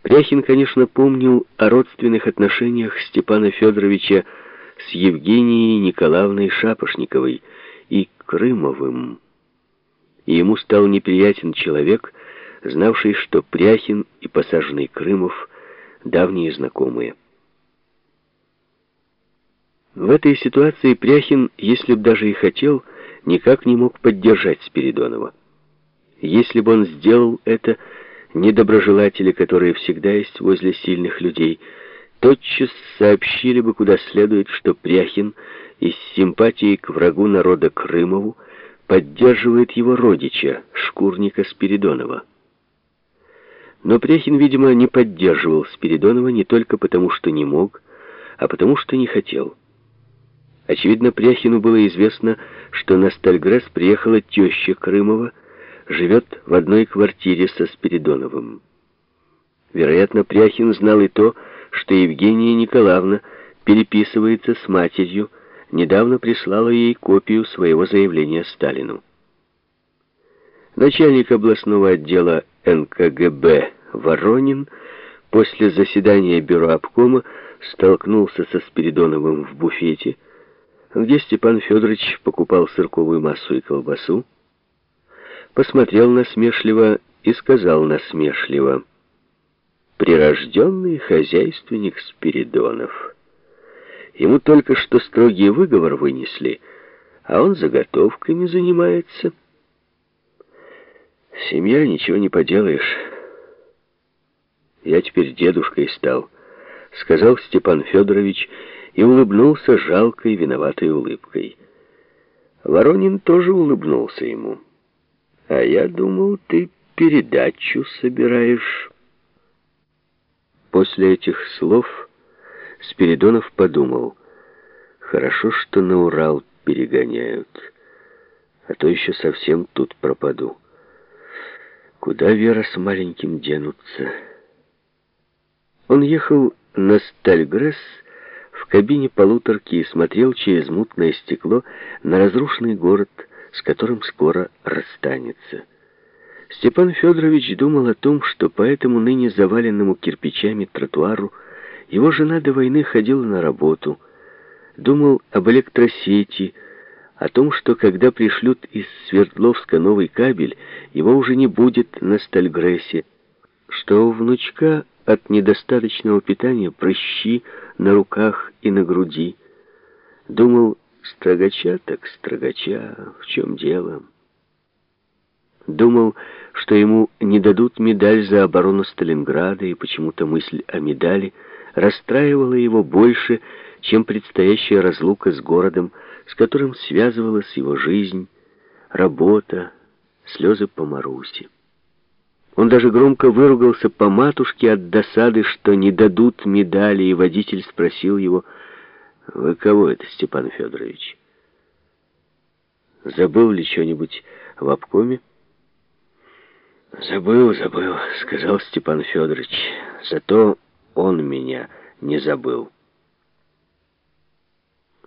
Пряхин, конечно, помнил о родственных отношениях Степана Федоровича с Евгенией Николаевной Шапошниковой и Крымовым. И ему стал неприятен человек, знавший, что Пряхин и посаженный Крымов — давние знакомые. В этой ситуации Пряхин, если б даже и хотел, никак не мог поддержать Спиридонова. Если бы он сделал это, недоброжелатели, которые всегда есть возле сильных людей, тотчас сообщили бы куда следует, что Пряхин из симпатии к врагу народа Крымову поддерживает его родича, шкурника Спиридонова. Но Пряхин, видимо, не поддерживал Спиридонова не только потому, что не мог, а потому, что не хотел. Очевидно, Пряхину было известно, что на Стальгресс приехала теща Крымова, живет в одной квартире со Спиридоновым. Вероятно, Пряхин знал и то, что Евгения Николаевна переписывается с матерью, недавно прислала ей копию своего заявления Сталину. Начальник областного отдела НКГБ Воронин после заседания бюро обкома столкнулся со Спиридоновым в буфете, где Степан Федорович покупал сырковую массу и колбасу, посмотрел насмешливо и сказал насмешливо, «Прирожденный хозяйственник Спиридонов. Ему только что строгий выговор вынесли, а он заготовками занимается». «Семья, ничего не поделаешь. Я теперь дедушкой стал», — сказал Степан Федорович и улыбнулся жалкой, виноватой улыбкой. Воронин тоже улыбнулся ему. А я думал, ты передачу собираешь. После этих слов Спиридонов подумал, хорошо, что на Урал перегоняют, а то еще совсем тут пропаду. Куда Вера с маленьким денутся? Он ехал на Стальгресс в кабине полуторки и смотрел через мутное стекло на разрушенный город с которым скоро расстанется. Степан Федорович думал о том, что по этому ныне заваленному кирпичами тротуару его жена до войны ходила на работу, думал об электросети, о том, что когда пришлют из Свердловска новый кабель, его уже не будет на Стальгрессе, что у внучка от недостаточного питания прыщи на руках и на груди. Думал Строгача так строгача, в чем дело? Думал, что ему не дадут медаль за оборону Сталинграда, и почему-то мысль о медали расстраивала его больше, чем предстоящая разлука с городом, с которым связывалась его жизнь, работа, слезы по Марусе. Он даже громко выругался по матушке от досады, что не дадут медали, и водитель спросил его, «Вы кого это, Степан Федорович? Забыл ли что-нибудь в обкоме?» «Забыл, забыл», — сказал Степан Федорович. «Зато он меня не забыл».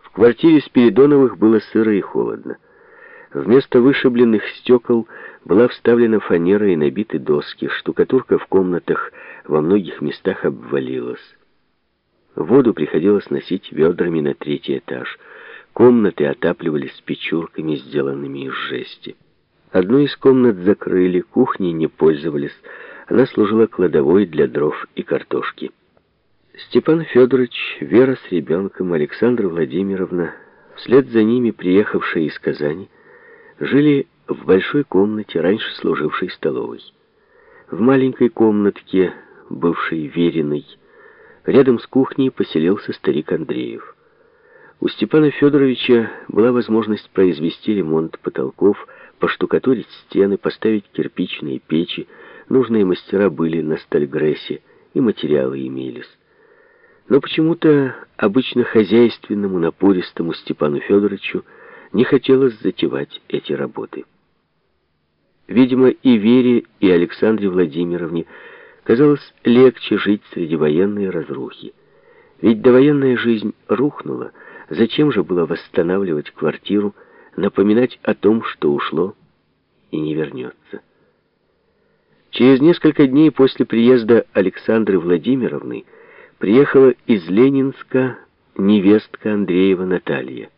В квартире Спиридоновых было сыро и холодно. Вместо вышибленных стекол была вставлена фанера и набиты доски. Штукатурка в комнатах во многих местах обвалилась. Воду приходилось носить ведрами на третий этаж. Комнаты отапливались печурками, сделанными из жести. Одну из комнат закрыли, кухней не пользовались. Она служила кладовой для дров и картошки. Степан Федорович, Вера с ребенком, Александра Владимировна, вслед за ними приехавшие из Казани, жили в большой комнате, раньше служившей столовой. В маленькой комнатке, бывшей Вериной, Рядом с кухней поселился старик Андреев. У Степана Федоровича была возможность произвести ремонт потолков, поштукатурить стены, поставить кирпичные печи. Нужные мастера были на Стальгрессе, и материалы имелись. Но почему-то обычно хозяйственному, напористому Степану Федоровичу не хотелось затевать эти работы. Видимо, и Вере, и Александре Владимировне Казалось, легче жить среди военной разрухи. Ведь довоенная жизнь рухнула. Зачем же было восстанавливать квартиру, напоминать о том, что ушло и не вернется? Через несколько дней после приезда Александры Владимировны приехала из Ленинска невестка Андреева Наталья.